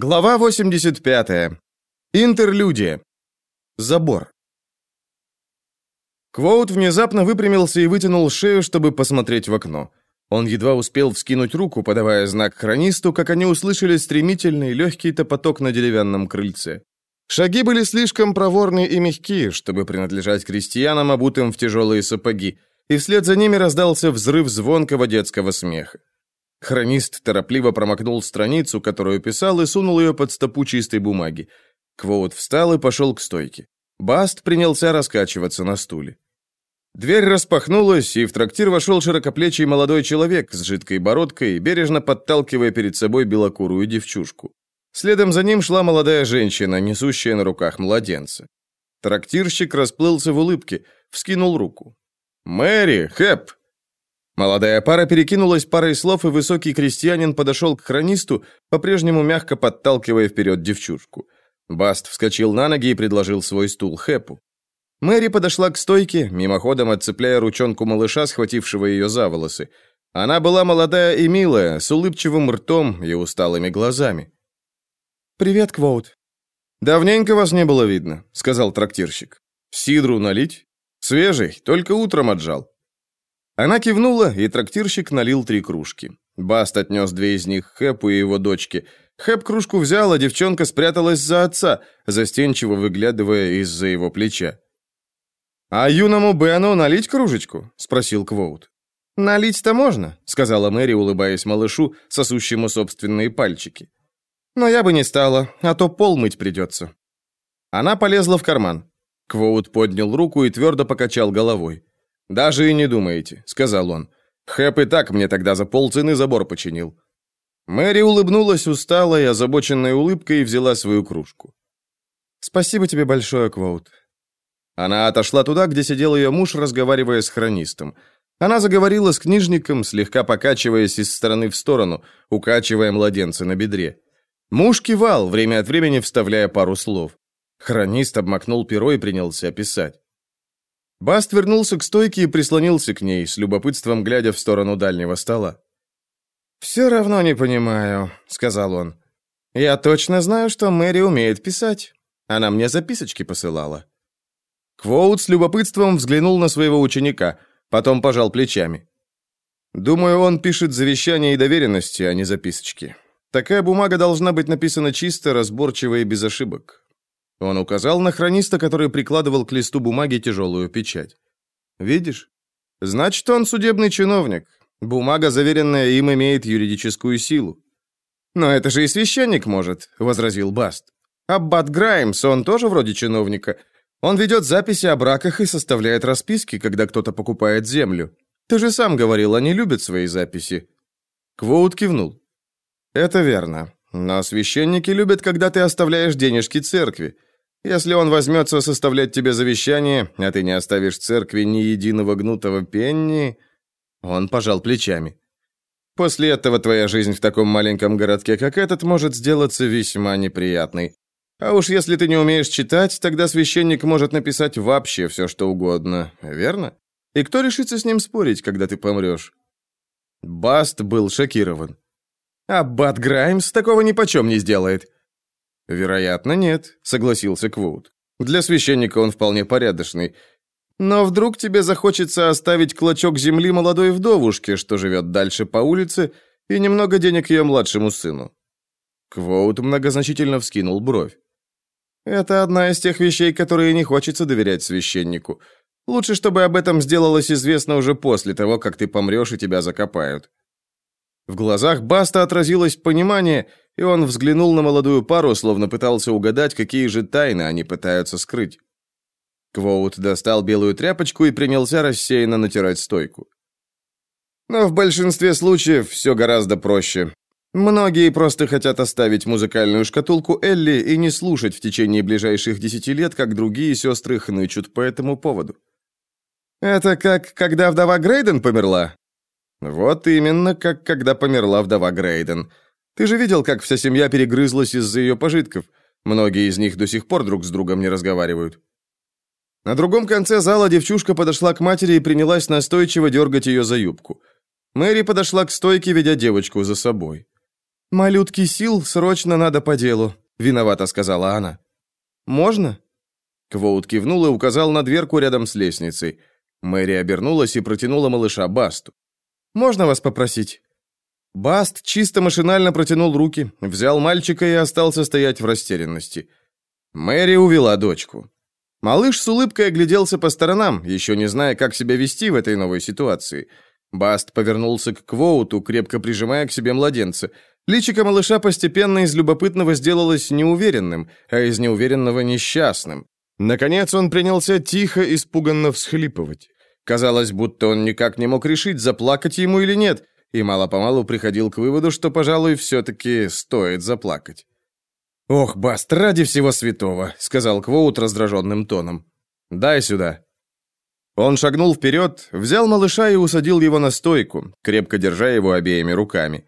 Глава 85. Интерлюдия. Забор. Квоут внезапно выпрямился и вытянул шею, чтобы посмотреть в окно. Он едва успел вскинуть руку, подавая знак хронисту, как они услышали стремительный легкий топоток на деревянном крыльце. Шаги были слишком проворны и мягкие, чтобы принадлежать крестьянам, обутым в тяжелые сапоги, и вслед за ними раздался взрыв звонкого детского смеха. Хронист торопливо промокнул страницу, которую писал, и сунул ее под стопу чистой бумаги. Квоут встал и пошел к стойке. Баст принялся раскачиваться на стуле. Дверь распахнулась, и в трактир вошел широкоплечий молодой человек с жидкой бородкой, бережно подталкивая перед собой белокурую девчушку. Следом за ним шла молодая женщина, несущая на руках младенца. Трактирщик расплылся в улыбке, вскинул руку. «Мэри, Хэп, Молодая пара перекинулась парой слов, и высокий крестьянин подошел к хронисту, по-прежнему мягко подталкивая вперед девчушку. Баст вскочил на ноги и предложил свой стул Хэпу. Мэри подошла к стойке, мимоходом отцепляя ручонку малыша, схватившего ее за волосы. Она была молодая и милая, с улыбчивым ртом и усталыми глазами. «Привет, Квоут». «Давненько вас не было видно», — сказал трактирщик. «Сидру налить? Свежий, только утром отжал». Она кивнула, и трактирщик налил три кружки. Баст отнес две из них Хэпу и его дочке. Хэп кружку взял, а девчонка спряталась за отца, застенчиво выглядывая из-за его плеча. «А юному Бену налить кружечку?» – спросил Квоут. «Налить-то можно», – сказала Мэри, улыбаясь малышу, сосущему собственные пальчики. «Но я бы не стала, а то пол мыть придется». Она полезла в карман. Квоут поднял руку и твердо покачал головой. «Даже и не думаете», — сказал он. «Хэп и так мне тогда за полцены забор починил». Мэри улыбнулась усталой, озабоченной улыбкой и взяла свою кружку. «Спасибо тебе большое, Квоут». Она отошла туда, где сидел ее муж, разговаривая с хронистом. Она заговорила с книжником, слегка покачиваясь из стороны в сторону, укачивая младенца на бедре. Муж кивал, время от времени вставляя пару слов. Хронист обмакнул перо и принялся писать. Баст вернулся к стойке и прислонился к ней, с любопытством глядя в сторону дальнего стола. «Все равно не понимаю», — сказал он. «Я точно знаю, что Мэри умеет писать. Она мне записочки посылала». Квоут с любопытством взглянул на своего ученика, потом пожал плечами. «Думаю, он пишет завещания и доверенности, а не записочки. Такая бумага должна быть написана чисто, разборчиво и без ошибок. Он указал на хрониста, который прикладывал к листу бумаги тяжелую печать. «Видишь? Значит, он судебный чиновник. Бумага, заверенная им, имеет юридическую силу». «Но это же и священник может», — возразил Баст. «Аббат Граймс, он тоже вроде чиновника. Он ведет записи о браках и составляет расписки, когда кто-то покупает землю. Ты же сам говорил, они любят свои записи». Квоут кивнул. «Это верно. Но священники любят, когда ты оставляешь денежки церкви. Если он возьмется составлять тебе завещание, а ты не оставишь церкви ни единого гнутого пенни...» Он пожал плечами. «После этого твоя жизнь в таком маленьком городке, как этот, может сделаться весьма неприятной. А уж если ты не умеешь читать, тогда священник может написать вообще все, что угодно, верно? И кто решится с ним спорить, когда ты помрешь?» Баст был шокирован. «Аббат Граймс такого ни почем не сделает. «Вероятно, нет», — согласился Квоут. «Для священника он вполне порядочный. Но вдруг тебе захочется оставить клочок земли молодой вдовушке, что живет дальше по улице, и немного денег ее младшему сыну». Квоут многозначительно вскинул бровь. «Это одна из тех вещей, которые не хочется доверять священнику. Лучше, чтобы об этом сделалось известно уже после того, как ты помрешь и тебя закопают». В глазах Баста отразилось понимание, и он взглянул на молодую пару, словно пытался угадать, какие же тайны они пытаются скрыть. Квоут достал белую тряпочку и принялся рассеянно натирать стойку. Но в большинстве случаев все гораздо проще. Многие просто хотят оставить музыкальную шкатулку Элли и не слушать в течение ближайших десяти лет, как другие сестры хнычут по этому поводу. «Это как, когда вдова Грейден померла?» «Вот именно, как когда померла вдова Грейден», ты же видел, как вся семья перегрызлась из-за ее пожитков. Многие из них до сих пор друг с другом не разговаривают. На другом конце зала девчушка подошла к матери и принялась настойчиво дергать ее за юбку. Мэри подошла к стойке, ведя девочку за собой. «Малютки сил, срочно надо по делу», — виновата сказала она. «Можно?» Квоут кивнул и указал на дверку рядом с лестницей. Мэри обернулась и протянула малыша Басту. «Можно вас попросить?» Баст чисто машинально протянул руки, взял мальчика и остался стоять в растерянности. Мэри увела дочку. Малыш с улыбкой огляделся по сторонам, еще не зная, как себя вести в этой новой ситуации. Баст повернулся к Квоуту, крепко прижимая к себе младенца. Личико малыша постепенно из любопытного сделалось неуверенным, а из неуверенного несчастным. Наконец он принялся тихо, испуганно всхлипывать. Казалось, будто он никак не мог решить, заплакать ему или нет, и мало-помалу приходил к выводу, что, пожалуй, все-таки стоит заплакать. «Ох, Баст, ради всего святого», — сказал Квоут раздраженным тоном. «Дай сюда». Он шагнул вперед, взял малыша и усадил его на стойку, крепко держа его обеими руками.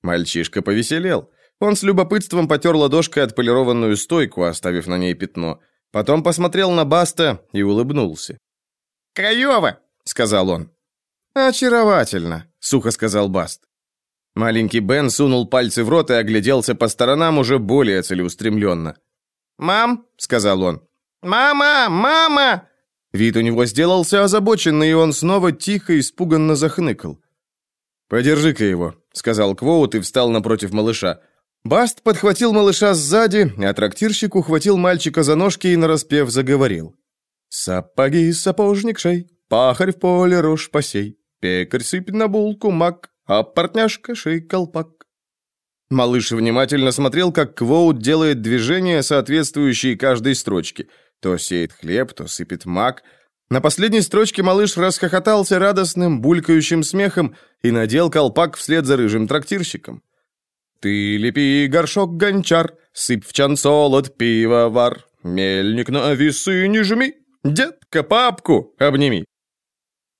Мальчишка повеселел. Он с любопытством потер ладошкой отполированную стойку, оставив на ней пятно. Потом посмотрел на Баста и улыбнулся. «Краево!» — сказал он. «Очаровательно», — сухо сказал Баст. Маленький Бен сунул пальцы в рот и огляделся по сторонам уже более целеустремленно. «Мам», — сказал он. «Мама! Мама!» Вид у него сделался озабоченный, и он снова тихо и испуганно захныкал. «Подержи-ка его», — сказал Квоут и встал напротив малыша. Баст подхватил малыша сзади, а трактирщик ухватил мальчика за ножки и нараспев заговорил. «Сапоги, сапожник шей, пахарь в поле рожь посей, пекарь сыпь на булку мак, а партняшка шей колпак». Малыш внимательно смотрел, как Квоут делает движения, соответствующие каждой строчке. То сеет хлеб, то сыпет мак. На последней строчке малыш расхохотался радостным, булькающим смехом и надел колпак вслед за рыжим трактирщиком. «Ты лепи горшок гончар, сыпь в чан солод пивовар, мельник на весы не жми, детка папку обними».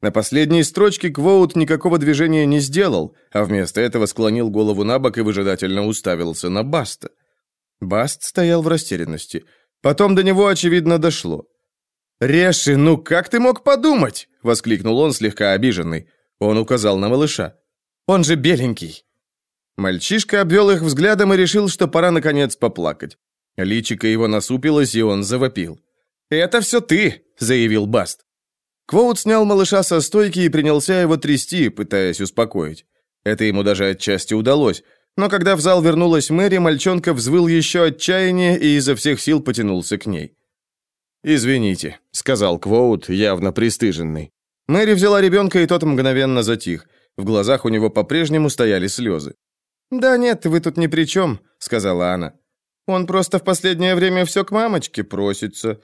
На последней строчке Квоут никакого движения не сделал, а вместо этого склонил голову на бок и выжидательно уставился на Баста. Баст стоял в растерянности. Потом до него, очевидно, дошло. «Реши, ну как ты мог подумать?» — воскликнул он, слегка обиженный. Он указал на малыша. «Он же беленький». Мальчишка обвел их взглядом и решил, что пора, наконец, поплакать. Личико его насупилось, и он завопил. «Это все ты!» — заявил Баст. Квоут снял малыша со стойки и принялся его трясти, пытаясь успокоить. Это ему даже отчасти удалось. Но когда в зал вернулась Мэри, мальчонка взвыл еще отчаяние и изо всех сил потянулся к ней. «Извините», — сказал Квоут, явно пристыженный. Мэри взяла ребенка, и тот мгновенно затих. В глазах у него по-прежнему стояли слезы. «Да нет, вы тут ни при чем», — сказала она. «Он просто в последнее время все к мамочке просится.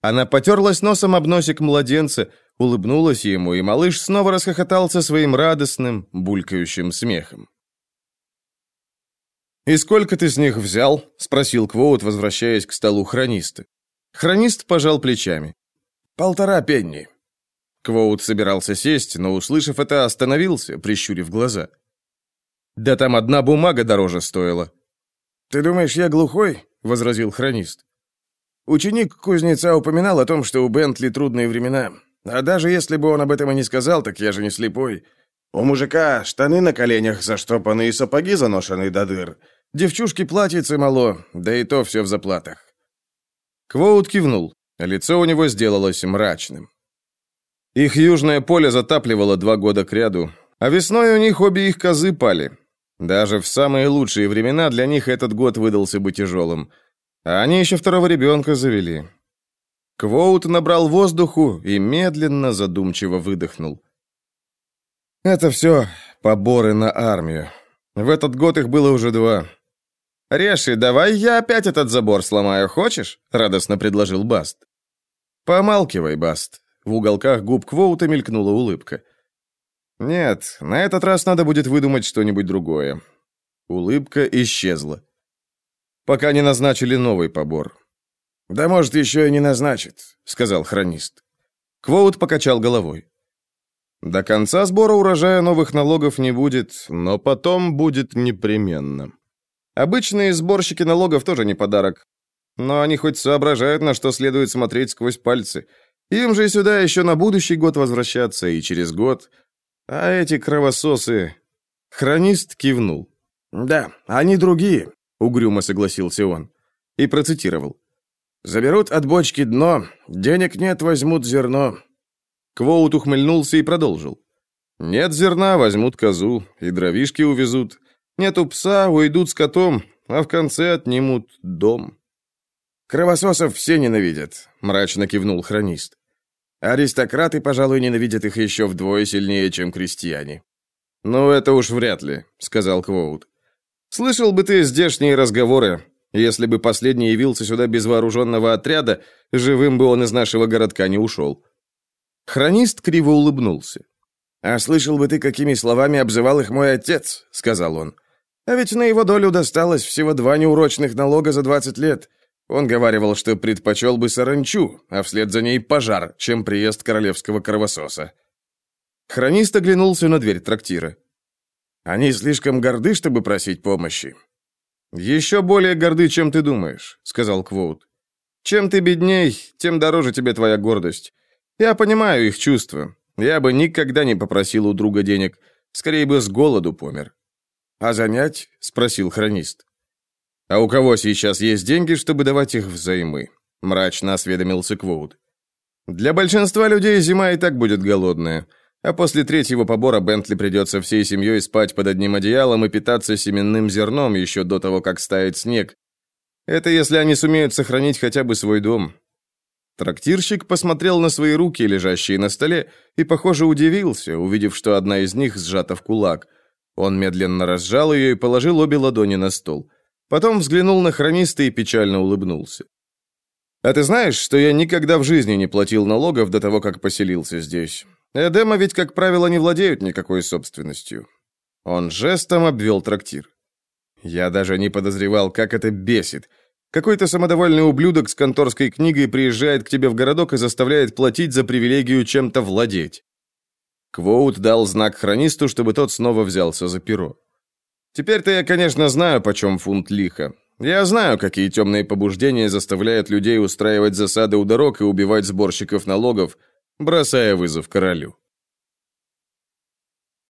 Она потерлась носом об носик младенца, улыбнулась ему, и малыш снова расхохотался своим радостным, булькающим смехом. «И сколько ты с них взял?» — спросил Квоут, возвращаясь к столу хрониста. Хронист пожал плечами. «Полтора пенни». Квоут собирался сесть, но, услышав это, остановился, прищурив глаза. «Да там одна бумага дороже стоила». «Ты думаешь, я глухой?» — возразил хронист. Ученик кузнеца упоминал о том, что у Бентли трудные времена. А даже если бы он об этом и не сказал, так я же не слепой. У мужика штаны на коленях заштопаны и сапоги заношены до дыр. Девчушки платьицы мало, да и то все в заплатах. Квоут кивнул. Лицо у него сделалось мрачным. Их южное поле затапливало два года кряду, а весной у них обе их козы пали. Даже в самые лучшие времена для них этот год выдался бы тяжелым – а они еще второго ребенка завели. Квоут набрал воздуху и медленно, задумчиво выдохнул. Это все поборы на армию. В этот год их было уже два. «Реши, давай я опять этот забор сломаю, хочешь?» — радостно предложил Баст. «Помалкивай, Баст». В уголках губ Квоута мелькнула улыбка. «Нет, на этот раз надо будет выдумать что-нибудь другое». Улыбка исчезла пока не назначили новый побор. «Да может, еще и не назначит», — сказал хронист. Квоут покачал головой. До конца сбора урожая новых налогов не будет, но потом будет непременно. Обычные сборщики налогов тоже не подарок, но они хоть соображают, на что следует смотреть сквозь пальцы. Им же сюда еще на будущий год возвращаться и через год. А эти кровососы... Хронист кивнул. Да, они другие, угрюмо согласился он и процитировал. Заберут от бочки дно, денег нет, возьмут зерно. Квоут ухмыльнулся и продолжил. Нет зерна, возьмут козу, и дровишки увезут. Нету пса, уйдут с котом, а в конце отнимут дом. Кровососов все ненавидят, мрачно кивнул хронист. Аристократы, пожалуй, ненавидят их еще вдвое сильнее, чем крестьяне. «Ну, это уж вряд ли», — сказал Квоут. «Слышал бы ты здешние разговоры. Если бы последний явился сюда без вооруженного отряда, живым бы он из нашего городка не ушел». Хронист криво улыбнулся. «А слышал бы ты, какими словами обзывал их мой отец», — сказал он. «А ведь на его долю досталось всего два неурочных налога за двадцать лет. Он говаривал, что предпочел бы саранчу, а вслед за ней пожар, чем приезд королевского кровососа. Хронист оглянулся на дверь трактира. «Они слишком горды, чтобы просить помощи». «Еще более горды, чем ты думаешь», — сказал Квоут. «Чем ты бедней, тем дороже тебе твоя гордость. Я понимаю их чувства. Я бы никогда не попросил у друга денег. Скорее бы с голоду помер». «А занять?» — спросил хронист. «А у кого сейчас есть деньги, чтобы давать их взаймы?» — мрачно осведомился Квоут. «Для большинства людей зима и так будет голодная, а после третьего побора Бентли придется всей семьей спать под одним одеялом и питаться семенным зерном еще до того, как стает снег. Это если они сумеют сохранить хотя бы свой дом». Трактирщик посмотрел на свои руки, лежащие на столе, и, похоже, удивился, увидев, что одна из них сжата в кулак. Он медленно разжал ее и положил обе ладони на стол. Потом взглянул на хрониста и печально улыбнулся. «А ты знаешь, что я никогда в жизни не платил налогов до того, как поселился здесь? Эдема ведь, как правило, не владеют никакой собственностью». Он жестом обвел трактир. Я даже не подозревал, как это бесит. Какой-то самодовольный ублюдок с конторской книгой приезжает к тебе в городок и заставляет платить за привилегию чем-то владеть. Квоут дал знак хронисту, чтобы тот снова взялся за перо. Теперь-то я, конечно, знаю, почем фунт лиха. Я знаю, какие темные побуждения заставляют людей устраивать засады у дорог и убивать сборщиков налогов, бросая вызов королю.